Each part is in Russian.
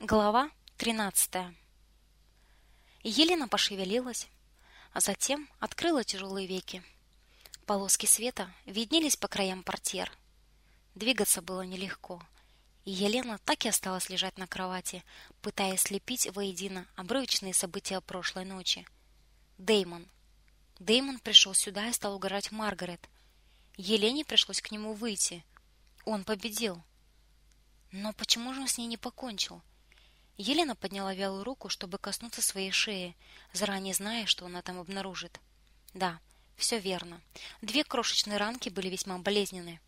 Глава 13. Елена пошевелилась, а затем открыла тяжелые веки. Полоски света виднелись по краям портьер. Двигаться было нелегко, и Елена так и осталась лежать на кровати, пытаясь слепить воедино обрывочные события прошлой ночи. Деймон. Деймон пришел сюда и стал угорать Маргарет. Елене пришлось к нему выйти. Он победил. Но почему же он с ней не покончил? Елена подняла вялую руку, чтобы коснуться своей шеи, заранее зная, что она там обнаружит. Да, все верно. Две крошечные ранки были весьма болезненны.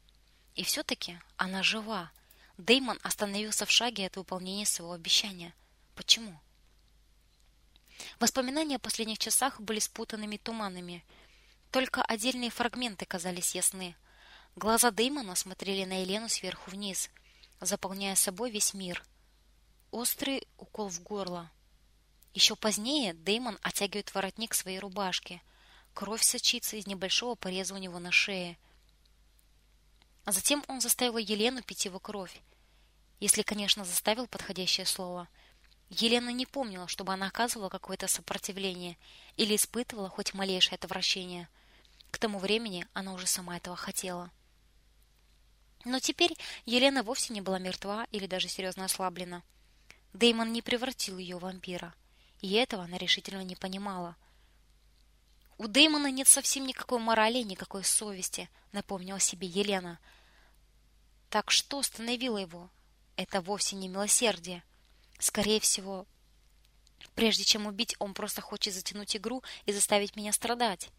И все-таки она жива. Деймон остановился в шаге от выполнения своего обещания. Почему? Воспоминания о последних часах были спутанными туманами. Только отдельные фрагменты казались ясны. Глаза Деймона смотрели на Елену сверху вниз, заполняя собой весь мир – острый укол в горло. Еще позднее Деймон оттягивает воротник своей рубашки. Кровь сочится из небольшого пореза у него на шее. А затем он заставил Елену пить его кровь. Если, конечно, заставил подходящее слово. Елена не помнила, чтобы она оказывала какое-то сопротивление или испытывала хоть малейшее отвращение. К тому времени она уже сама этого хотела. Но теперь Елена вовсе не была мертва или даже серьезно ослаблена. Деймон не превратил ее в вампира, и этого она решительно не понимала. У Деймона нет совсем никакой морали, никакой совести, напомнила себе Елена. Так что остановило его? Это вовсе не милосердие. Скорее всего, прежде чем убить, он просто хочет затянуть игру и заставить меня страдать.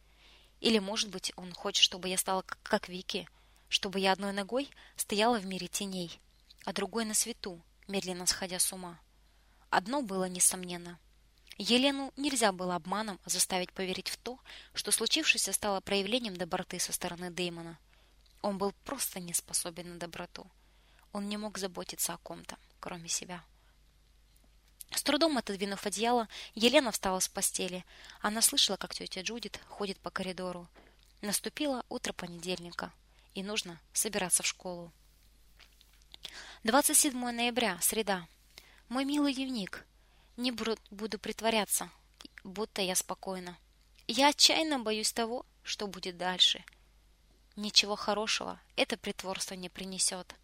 Или, может быть, он хочет, чтобы я стала как Вики, чтобы я одной ногой стояла в мире теней, а другой на свету, медленно сходя с ума. Одно было несомненно. Елену нельзя было обманом заставить поверить в то, что случившееся стало проявлением доброты со стороны Деймона. Он был просто не способен на доброту. Он не мог заботиться о ком-то, кроме себя. С трудом отодвинув одеяло, Елена встала с постели. Она слышала, как тетя Джудит ходит по коридору. Наступило утро понедельника, и нужно собираться в школу. 27 ноября, среда. Мой милый дневник. Не буду притворяться, будто я спокойна. Я отчаянно боюсь того, что будет дальше. Ничего хорошего это притворство не принесет.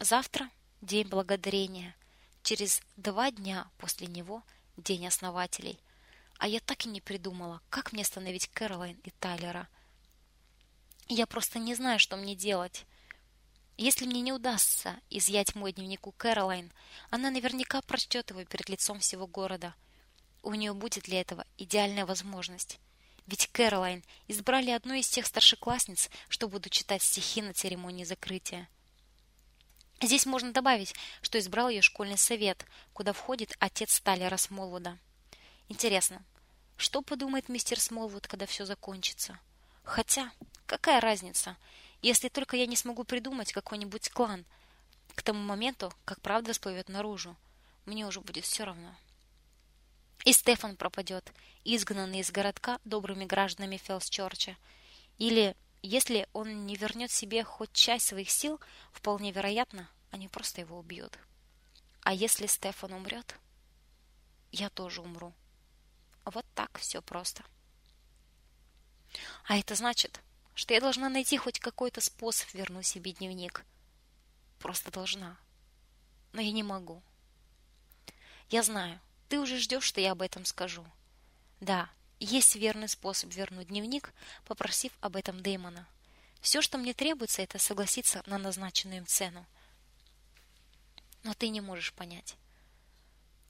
Завтра день благодарения. Через два дня после него день основателей. А я так и не придумала, как мне остановить Кэролайн и Тайлера. Я просто не знаю, что мне делать. Если мне не удастся изъять мой дневник у Кэролайн, она наверняка прочтет его перед лицом всего города. У нее будет для этого идеальная возможность. Ведь Кэролайн избрали одну из тех старшеклассниц, что будут читать стихи на церемонии закрытия. Здесь можно добавить, что избрал ее школьный совет, куда входит отец Талера Смолвуда. Интересно, что подумает мистер Смолвуд, когда все закончится? Хотя, какая разница? Если только я не смогу придумать какой-нибудь клан к тому моменту, как правда всплывет наружу. Мне уже будет все равно. И Стефан пропадет, изгнанный из городка добрыми гражданами Фелсчорча. Или, если он не вернет себе хоть часть своих сил, вполне вероятно, они просто его убьют. А если Стефан умрет, я тоже умру. Вот так все просто. А это значит, что я должна найти хоть какой-то способ вернуть себе дневник. Просто должна. Но я не могу. Я знаю, ты уже ждешь, что я об этом скажу. Да, есть верный способ вернуть дневник, попросив об этом Дэймона. Все, что мне требуется, это согласиться на назначенную им цену. Но ты не можешь понять,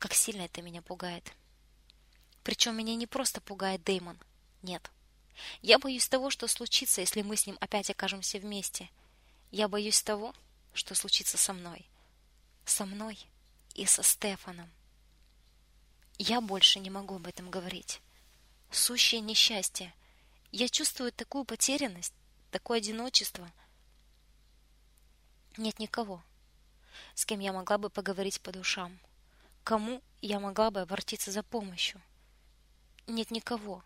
как сильно это меня пугает. Причем меня не просто пугает Дэймон. Нет. Я боюсь того, что случится, если мы с ним опять окажемся вместе. Я боюсь того, что случится со мной. Со мной и со Стефаном. Я больше не могу об этом говорить. Сущее несчастье. Я чувствую такую потерянность, такое одиночество. Нет никого, с кем я могла бы поговорить по душам. Кому я могла бы обратиться за помощью? Нет никого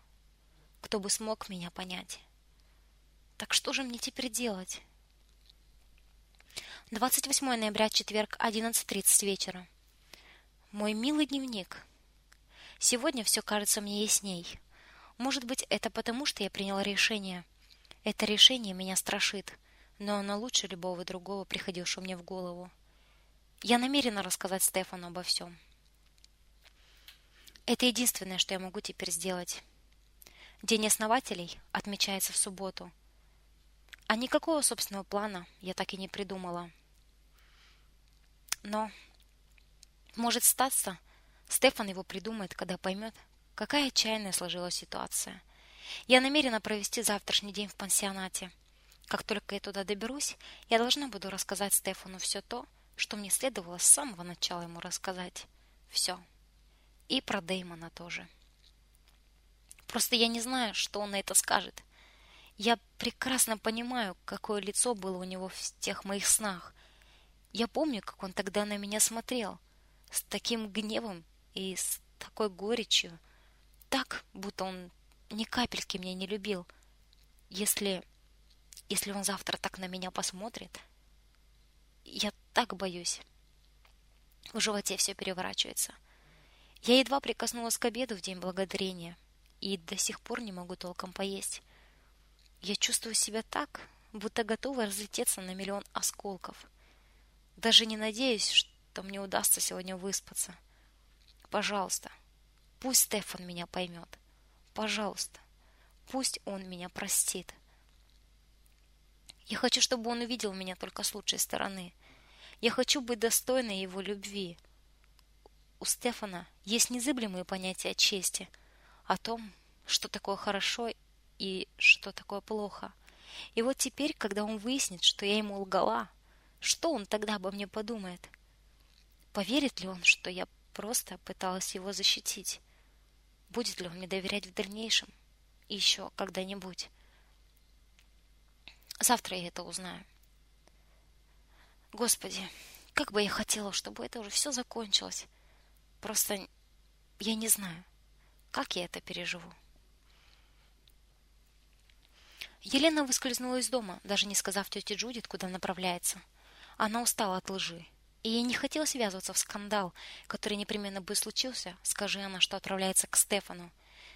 кто бы смог меня понять. Так что же мне теперь делать? 28 ноября, четверг, 11:30 вечера. Мой милый дневник. Сегодня все кажется мне ясней. Может быть, это потому, что я приняла решение. Это решение меня страшит, но оно лучше любого другого, приходившего мне в голову. Я намерена рассказать Стефану обо всем. Это единственное, что я могу теперь сделать. День основателей отмечается в субботу. А никакого собственного плана я так и не придумала. Но может статься, Стефан его придумает, когда поймет, какая отчаянная сложилась ситуация. Я намерена провести завтрашний день в пансионате. Как только я туда доберусь, я должна буду рассказать Стефану все то, что мне следовало с самого начала ему рассказать. Все. И про Дэймона тоже. Просто я не знаю, что он на это скажет. Я прекрасно понимаю, какое лицо было у него в тех моих снах. Я помню, как он тогда на меня смотрел – с таким гневом и с такой горечью, так, будто он ни капельки меня не любил. Если если он завтра так на меня посмотрит, я так боюсь. В животе все переворачивается. Я едва прикоснулась к обеду в день благодарения и до сих пор не могу толком поесть. Я чувствую себя так, будто готова разлететься на миллион осколков. Даже не надеюсь, что то мне удастся сегодня выспаться. Пожалуйста, пусть Стефан меня поймет. Пожалуйста, пусть он меня простит. Я хочу, чтобы он увидел меня только с лучшей стороны. Я хочу быть достойной его любви. У Стефана есть незыблемые понятия о чести, о том, что такое хорошо и что такое плохо. И вот теперь, когда он выяснит, что я ему лгала, что он тогда обо мне подумает? — Поверит ли он, что я просто пыталась его защитить? Будет ли он мне доверять в дальнейшем? И еще когда-нибудь? Завтра я это узнаю. Господи, как бы я хотела, чтобы это уже все закончилось. Просто я не знаю, как я это переживу. Елена выскользнула из дома, даже не сказав тете Джудит, куда направляется. Она устала от лжи и ей не хотелось связываться в скандал, который непременно бы случился, скажи она, что отправляется к Стефану.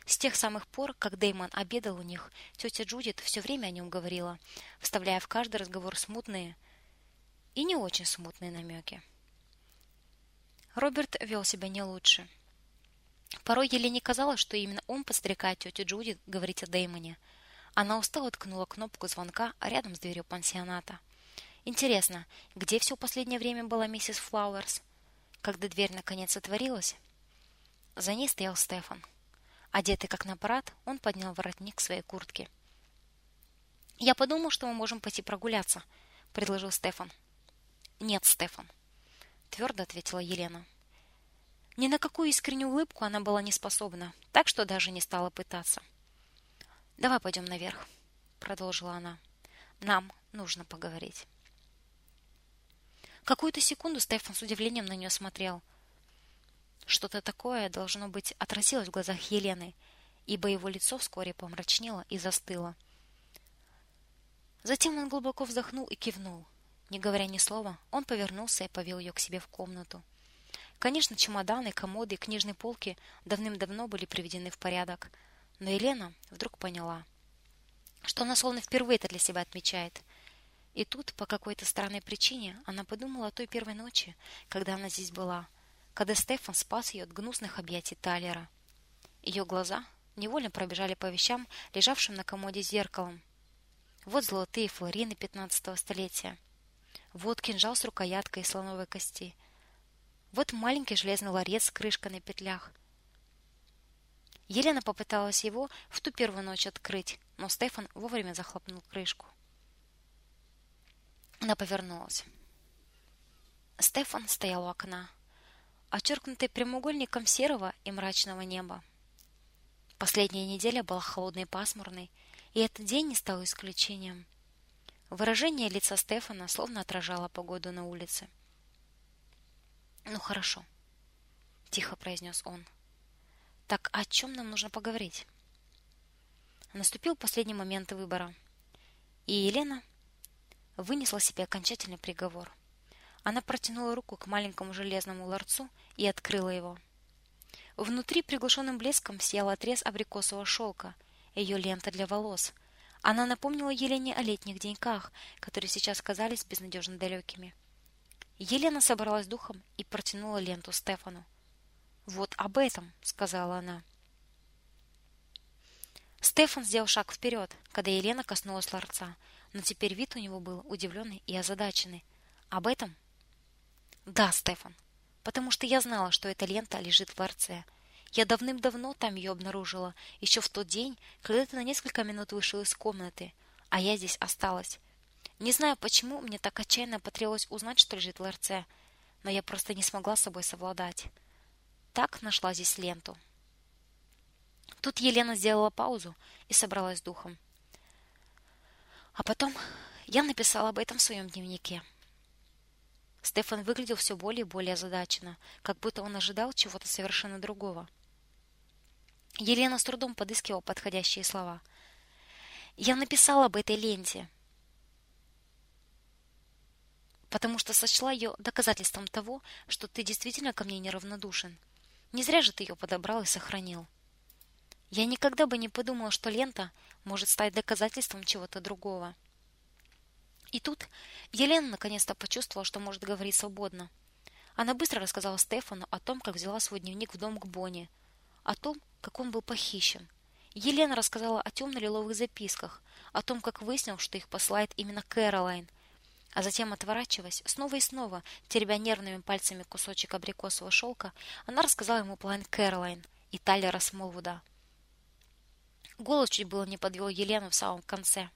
С тех самых пор, как Дэймон обедал у них, тетя Джудит все время о нем говорила, вставляя в каждый разговор смутные и не очень смутные намеки. Роберт вел себя не лучше. Порой Елене казалось, что именно он подстрекает тетю Джудит говорить о Дэймоне. Она устало ткнула кнопку звонка рядом с дверью пансионата. Интересно, где все последнее время была миссис Флауэрс? Когда дверь наконец отворилась, за ней стоял Стефан. Одетый как на парад, он поднял воротник своей куртки. «Я подумал, что мы можем пойти прогуляться», — предложил Стефан. «Нет, Стефан», — твердо ответила Елена. Ни на какую искреннюю улыбку она была не способна, так что даже не стала пытаться. «Давай пойдем наверх», — продолжила она. «Нам нужно поговорить». Какую-то секунду Стефан с удивлением на нее смотрел. Что-то такое, должно быть, отразилось в глазах Елены, ибо его лицо вскоре помрачнело и застыло. Затем он глубоко вздохнул и кивнул. Не говоря ни слова, он повернулся и повел ее к себе в комнату. Конечно, чемоданы, комоды и книжные полки давным-давно были приведены в порядок, но Елена вдруг поняла, что она словно впервые это для себя отмечает – и тут, по какой-то странной причине, она подумала о той первой ночи, когда она здесь была, когда Стефан спас ее от гнусных объятий Талера. Ее глаза невольно пробежали по вещам, лежавшим на комоде с зеркалом. Вот золотые флорины пятнадцатого столетия. Вот кинжал с рукояткой из слоновой кости. Вот маленький железный ларец с крышкой на петлях. Елена попыталась его в ту первую ночь открыть, но Стефан вовремя захлопнул крышку. Она повернулась. Стефан стоял у окна, очеркнутый прямоугольником серого и мрачного неба. Последняя неделя была холодной и пасмурной, и этот день не стал исключением. Выражение лица Стефана словно отражало погоду на улице. «Ну, хорошо», — тихо произнес он. «Так о чем нам нужно поговорить?» Наступил последний момент выбора, и Елена вынесла себе окончательный приговор. Она протянула руку к маленькому железному ларцу и открыла его. Внутри приглушенным блеском сиял отрез абрикосового шелка, ее лента для волос. Она напомнила Елене о летних деньках, которые сейчас казались безнадежно далекими. Елена собралась духом и протянула ленту Стефану. "Вот об этом", сказала она. Стефан сделал шаг вперед, когда Елена коснулась ларца, но теперь вид у него был удивленный и озадаченный. "Об этом?" "Да, Стефан потому что я знала, что эта лента лежит в ларце. Я давным-давно там ее обнаружила, еще в тот день, когда ты на несколько минут вышел из комнаты, а я здесь осталась. Не знаю, почему мне так отчаянно потребовалось узнать, что лежит в ларце, но я просто не смогла с собой совладать. Так нашла здесь ленту. Тут Елена сделала паузу и собралась с духом. А потом я написала об этом в своем дневнике. Стефан выглядел все более и более озадаченно, как будто он ожидал чего-то совершенно другого. Елена с трудом подыскивала подходящие слова. Я написала об этой ленте, потому что сочла ее доказательством того, что ты действительно ко мне неравнодушен. Не зря же ты ее подобрал и сохранил. Я никогда бы не подумала, что лента может стать доказательством чего-то другого. И тут Елена наконец-то почувствовала, что может говорить свободно. Она быстро рассказала Стефану о том, как взяла свой дневник в дом к Бонни, о том, как он был похищен. Елена рассказала о темно-лиловых записках, о том, как выяснил, что их посылает именно Кэролайн, а затем, отворачиваясь, снова и снова, теребя нервными пальцами кусочек абрикосового шелка, она рассказала ему план Кэролайн и Тайлера Смолвуда. Голос чуть было не подвел Елену в самом конце.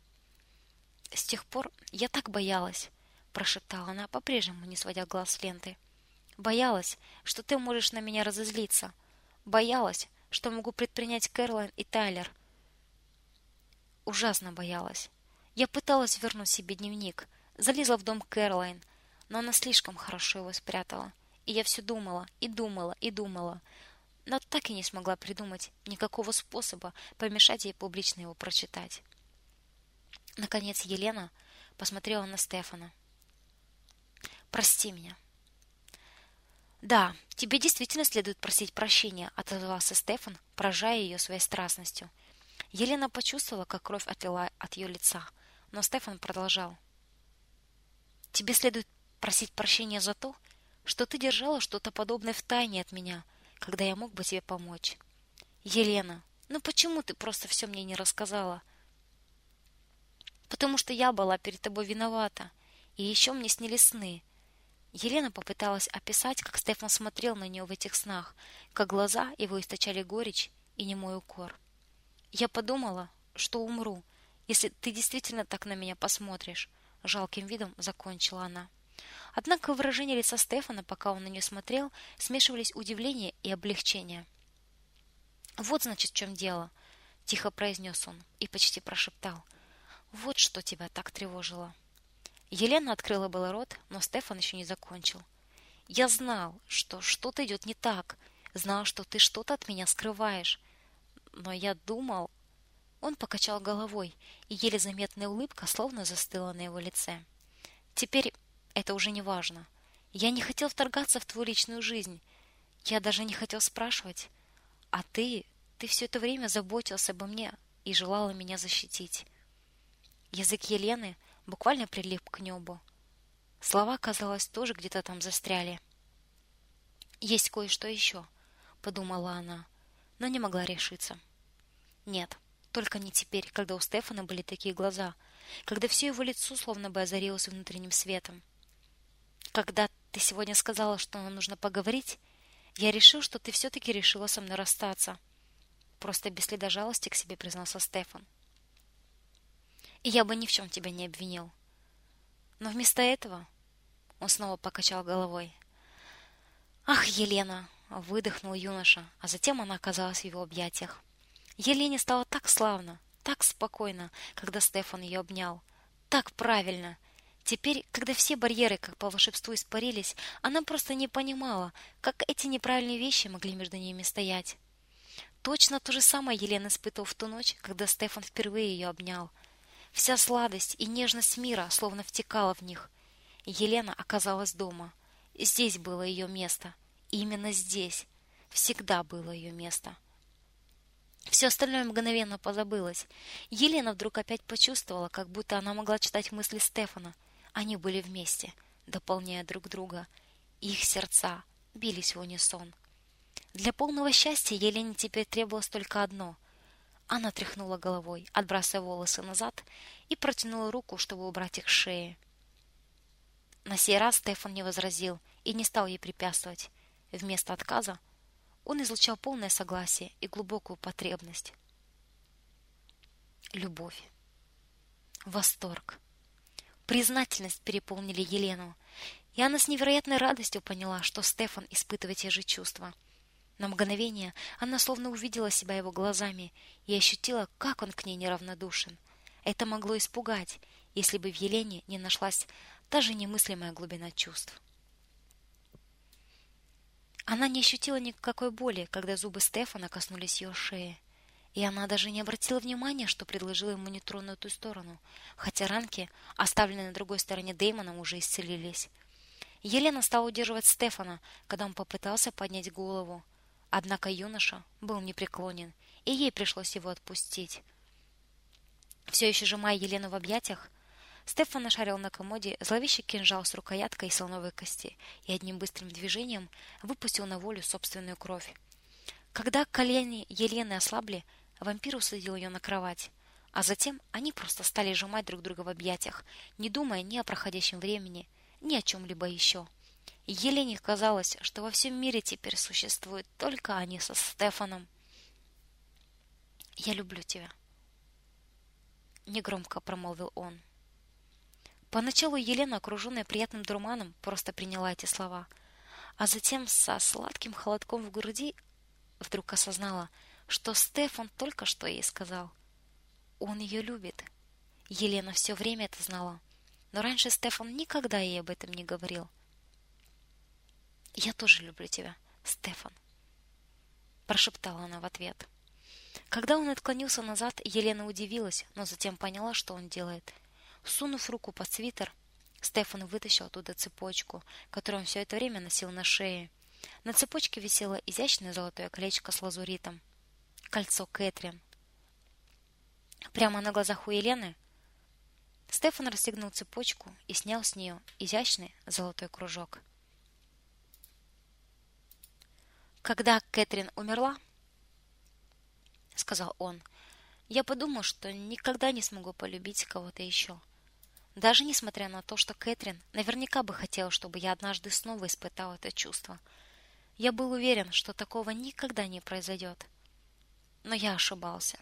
С тех пор я так боялась, прошептала она, по-прежнему не сводя глаз с ленты. Боялась, что ты можешь на меня разозлиться. Боялась, что могу предпринять Кэролайн и Тайлер. Ужасно боялась. Я пыталась вернуть себе дневник, залезла в дом Кэролайн, но она слишком хорошо его спрятала. И я все думала, и думала, и думала, но так и не смогла придумать никакого способа помешать ей публично его прочитать. Наконец Елена посмотрела на Стефана. Прости меня. Да, тебе действительно следует просить прощения, отозвался Стефан, поражая ее своей страстностью. Елена почувствовала, как кровь отлила от ее лица, но Стефан продолжал. Тебе следует просить прощения за то, что ты держала что-то подобное в тайне от меня, когда я мог бы тебе помочь. Елена, ну почему ты просто все мне не рассказала? потому что я была перед тобой виновата. И еще мне снились сны. Елена попыталась описать, как Стефан смотрел на нее в этих снах, как глаза его источали горечь и немой укор. Я подумала, что умру, если ты действительно так на меня посмотришь, жалким видом закончила она. Однако выражение лица Стефана, пока он на нее смотрел, смешивались удивление и облегчение. Вот значит, в чем дело, тихо произнес он и почти прошептал: вот что тебя так тревожило. Елена открыла было рот, но Стефан еще не закончил. Я знал, что что-то идет не так, знал, что ты что-то от меня скрываешь. Но я думал, он покачал головой, и еле заметная улыбка словно застыла на его лице. Теперь это уже не важно. Я не хотел вторгаться в твою личную жизнь. Я даже не хотел спрашивать. А ты, ты все это время заботился обо мне и желала меня защитить. Язык Елены буквально прилип к небу. Слова, казалось, тоже где-то там застряли. Есть кое-что еще, подумала она, но не могла решиться. Нет, только не теперь, когда у Стефана были такие глаза, когда все его лицо словно бы озарилось внутренним светом. Когда ты сегодня сказала, что нам нужно поговорить, я решил, что ты все таки решила со мной расстаться. Просто без следа жалости к себе признался Стефан и я бы ни в чем тебя не обвинил. Но вместо этого он снова покачал головой. Ах, Елена, выдохнул юноша, а затем она оказалась в его объятиях. Елене стало так славно, так спокойно, когда Стефан ее обнял. Так правильно. Теперь, когда все барьеры, как по волшебству, испарились, она просто не понимала, как эти неправильные вещи могли между ними стоять. Точно то же самое Елена испытывала в ту ночь, когда Стефан впервые ее обнял. Вся сладость и нежность мира словно втекала в них. Елена оказалась дома. Здесь было ее место. Именно здесь. Всегда было ее место. Все остальное мгновенно позабылось. Елена вдруг опять почувствовала, как будто она могла читать мысли Стефана. Они были вместе, дополняя друг друга. Их сердца бились в унисон. Для полного счастья Елене теперь требовалось только одно. Она тряхнула головой, отбрасывая волосы назад, и протянула руку, чтобы убрать их с шеи. На сей раз Стефан не возразил и не стал ей препятствовать. Вместо отказа он излучал полное согласие и глубокую потребность. Любовь. Восторг. Признательность переполнили Елену, и она с невероятной радостью поняла, что Стефан испытывает те же чувства. На мгновение она словно увидела себя его глазами и ощутила, как он к ней неравнодушен. Это могло испугать, если бы в Елене не нашлась та же немыслимая глубина чувств. Она не ощутила никакой боли, когда зубы Стефана коснулись ее шеи. И она даже не обратила внимания, что предложила ему не тронуть ту сторону, хотя ранки, оставленные на другой стороне Дэймоном, уже исцелились. Елена стала удерживать Стефана, когда он попытался поднять голову. Однако юноша был непреклонен, и ей пришлось его отпустить. Все еще сжимая Елену в объятиях, Стефан нашарил на комоде зловещий кинжал с рукояткой из слоновой кости и одним быстрым движением выпустил на волю собственную кровь. Когда колени Елены ослабли, вампир усадил ее на кровать, а затем они просто стали сжимать друг друга в объятиях, не думая ни о проходящем времени, ни о чем-либо еще. И Елене казалось, что во всем мире теперь существуют только они со Стефаном. «Я люблю тебя», — негромко промолвил он. Поначалу Елена, окруженная приятным дурманом, просто приняла эти слова, а затем со сладким холодком в груди вдруг осознала, что Стефан только что ей сказал. Он ее любит. Елена все время это знала, но раньше Стефан никогда ей об этом не говорил. «Я тоже люблю тебя, Стефан», — прошептала она в ответ. Когда он отклонился назад, Елена удивилась, но затем поняла, что он делает — Сунув руку под свитер, Стефан вытащил оттуда цепочку, которую он все это время носил на шее. На цепочке висело изящное золотое колечко с лазуритом. Кольцо Кэтрин. Прямо на глазах у Елены Стефан расстегнул цепочку и снял с нее изящный золотой кружок. Когда Кэтрин умерла, сказал он, я подумал, что никогда не смогу полюбить кого-то еще. Даже несмотря на то, что Кэтрин наверняка бы хотела, чтобы я однажды снова испытал это чувство. Я был уверен, что такого никогда не произойдет. Но я ошибался.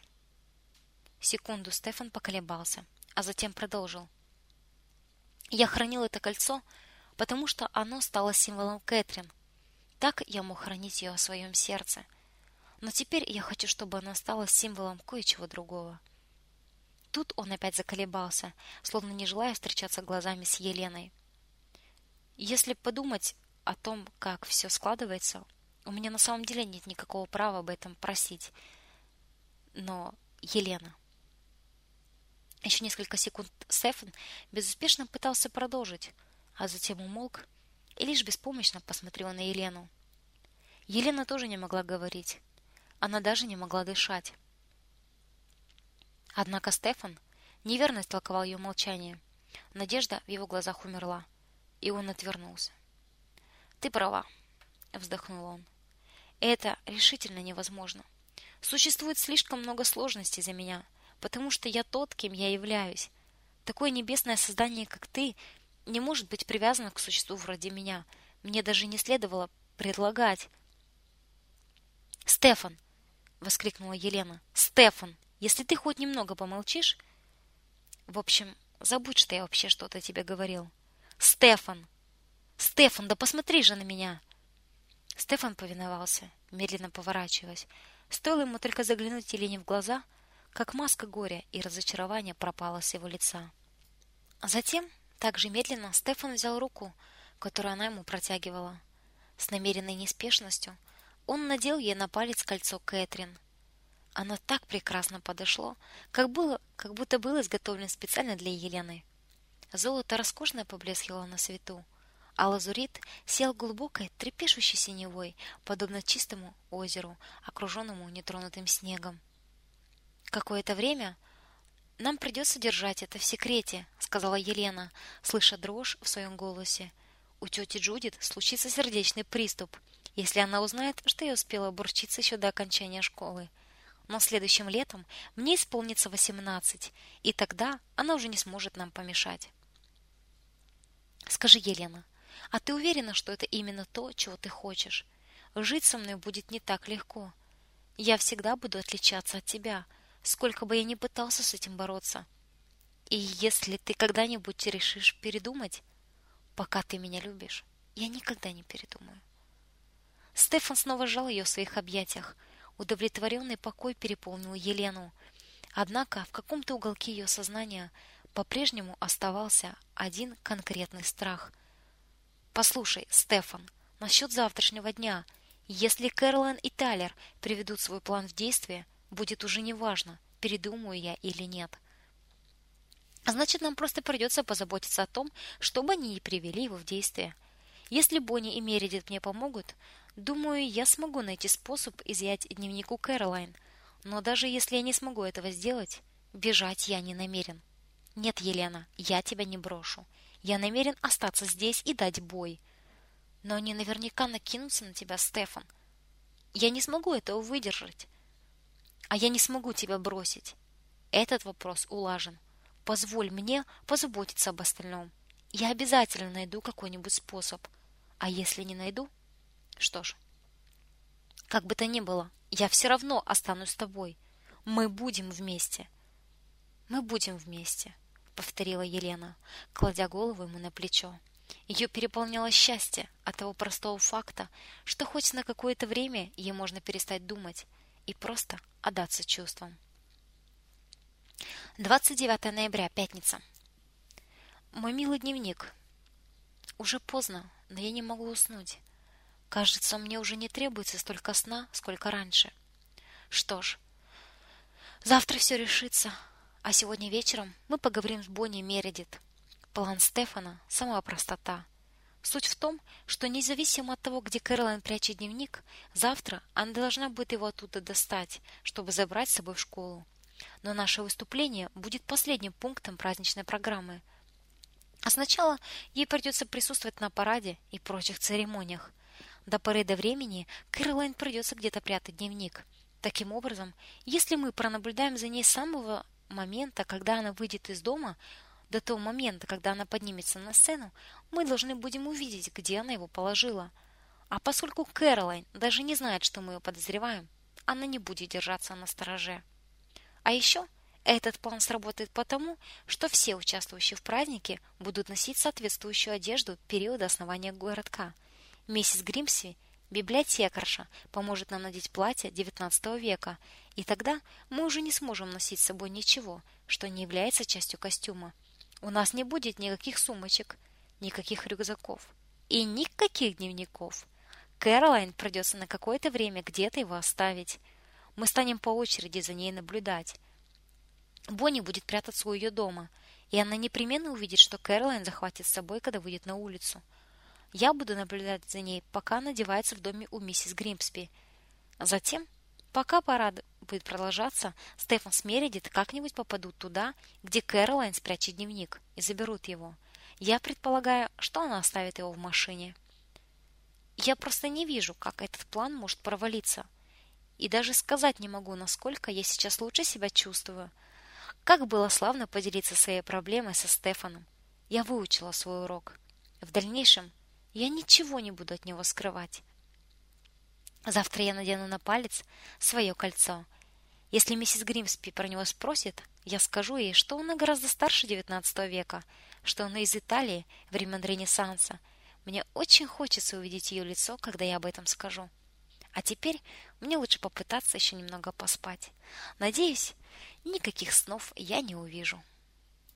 Секунду Стефан поколебался, а затем продолжил. Я хранил это кольцо, потому что оно стало символом Кэтрин. Так я мог хранить ее в своем сердце. Но теперь я хочу, чтобы оно стало символом кое-чего другого. Тут он опять заколебался, словно не желая встречаться глазами с Еленой. Если подумать о том, как все складывается, у меня на самом деле нет никакого права об этом просить. Но Елена... Еще несколько секунд Стефан безуспешно пытался продолжить, а затем умолк и лишь беспомощно посмотрел на Елену. Елена тоже не могла говорить. Она даже не могла дышать. Однако Стефан неверно истолковал ее молчание. Надежда в его глазах умерла, и он отвернулся. «Ты права», — вздохнул он. «Это решительно невозможно. Существует слишком много сложностей за меня, потому что я тот, кем я являюсь. Такое небесное создание, как ты, не может быть привязано к существу вроде меня. Мне даже не следовало предлагать». «Стефан!» — воскликнула Елена. «Стефан!» Если ты хоть немного помолчишь... В общем, забудь, что я вообще что-то тебе говорил. Стефан! Стефан, да посмотри же на меня! Стефан повиновался, медленно поворачиваясь. Стоило ему только заглянуть Елене в глаза, как маска горя и разочарования пропала с его лица. Затем, также медленно, Стефан взял руку, которую она ему протягивала. С намеренной неспешностью он надел ей на палец кольцо Кэтрин, оно так прекрасно подошло, как было, как будто было изготовлено специально для Елены. Золото роскошно поблескивало на свету, а лазурит сел глубокой, трепещущей синевой, подобно чистому озеру, окруженному нетронутым снегом. Какое-то время нам придется держать это в секрете, сказала Елена, слыша дрожь в своем голосе. У тети Джудит случится сердечный приступ, если она узнает, что я успела обручиться еще до окончания школы. Но следующим летом мне исполнится восемнадцать, и тогда она уже не сможет нам помешать. Скажи, Елена, а ты уверена, что это именно то, чего ты хочешь? Жить со мной будет не так легко. Я всегда буду отличаться от тебя, сколько бы я ни пытался с этим бороться. И если ты когда-нибудь решишь передумать, пока ты меня любишь, я никогда не передумаю. Стефан снова сжал ее в своих объятиях. Удовлетворенный покой переполнил Елену. Однако в каком-то уголке ее сознания по-прежнему оставался один конкретный страх. Послушай, Стефан, насчет завтрашнего дня. Если Кэролайн и Тайлер приведут свой план в действие, будет уже неважно, передумаю я или нет. Значит, нам просто придется позаботиться о том, чтобы они не привели его в действие. Если Бонни и Мередит мне помогут, думаю, я смогу найти способ изъять дневнику Кэролайн. Но даже если я не смогу этого сделать, бежать я не намерен. Нет, Елена, я тебя не брошу. Я намерен остаться здесь и дать бой. Но они наверняка накинутся на тебя, Стефан. Я не смогу этого выдержать. А я не смогу тебя бросить. Этот вопрос улажен. Позволь мне позаботиться об остальном. Я обязательно найду какой-нибудь способ. А если не найду, что ж, как бы то ни было, я все равно останусь с тобой. Мы будем вместе. Мы будем вместе, повторила Елена, кладя голову ему на плечо. Ее переполняло счастье от того простого факта, что хоть на какое-то время ей можно перестать думать и просто отдаться чувствам. 29 ноября, пятница. Мой милый дневник. Уже поздно, но я не могу уснуть. Кажется, мне уже не требуется столько сна, сколько раньше. Что ж, завтра все решится, а сегодня вечером мы поговорим с Бонни Мередит. План Стефана – сама простота. Суть в том, что независимо от того, где Кэролайн прячет дневник, завтра она должна будет его оттуда достать, чтобы забрать с собой в школу. Но наше выступление будет последним пунктом праздничной программы. А сначала ей придется присутствовать на параде и прочих церемониях. До поры до времени Кэролайн придется где-то прятать дневник. Таким образом, если мы пронаблюдаем за ней с самого момента, когда она выйдет из дома, до того момента, когда она поднимется на сцену, мы должны будем увидеть, где она его положила. А поскольку Кэролайн даже не знает, что мы ее подозреваем, она не будет держаться на стороже. А еще этот план сработает потому, что все участвующие в празднике будут носить соответствующую одежду периода основания городка – Миссис Гримси, библиотекарша, поможет нам надеть платье XIX века, и тогда мы уже не сможем носить с собой ничего, что не является частью костюма. У нас не будет никаких сумочек, никаких рюкзаков и никаких дневников. Кэролайн придется на какое-то время где-то его оставить. Мы станем по очереди за ней наблюдать. Бонни будет прятаться у ее дома, и она непременно увидит, что Кэролайн захватит с собой, когда выйдет на улицу. Я буду наблюдать за ней, пока она одевается в доме у миссис Гримспи. Затем, пока парад будет продолжаться, Стефан с Мередит как-нибудь попадут туда, где Кэролайн спрячет дневник, и заберут его. Я предполагаю, что она оставит его в машине. Я просто не вижу, как этот план может провалиться. И даже сказать не могу, насколько я сейчас лучше себя чувствую. Как было славно поделиться своей проблемой со Стефаном. Я выучила свой урок. В дальнейшем я ничего не буду от него скрывать. Завтра я надену на палец свое кольцо. Если миссис Гримспи про него спросит, я скажу ей, что он гораздо старше XIX века, что он из Италии времен Ренессанса. Мне очень хочется увидеть ее лицо, когда я об этом скажу. А теперь мне лучше попытаться еще немного поспать. Надеюсь, никаких снов я не увижу.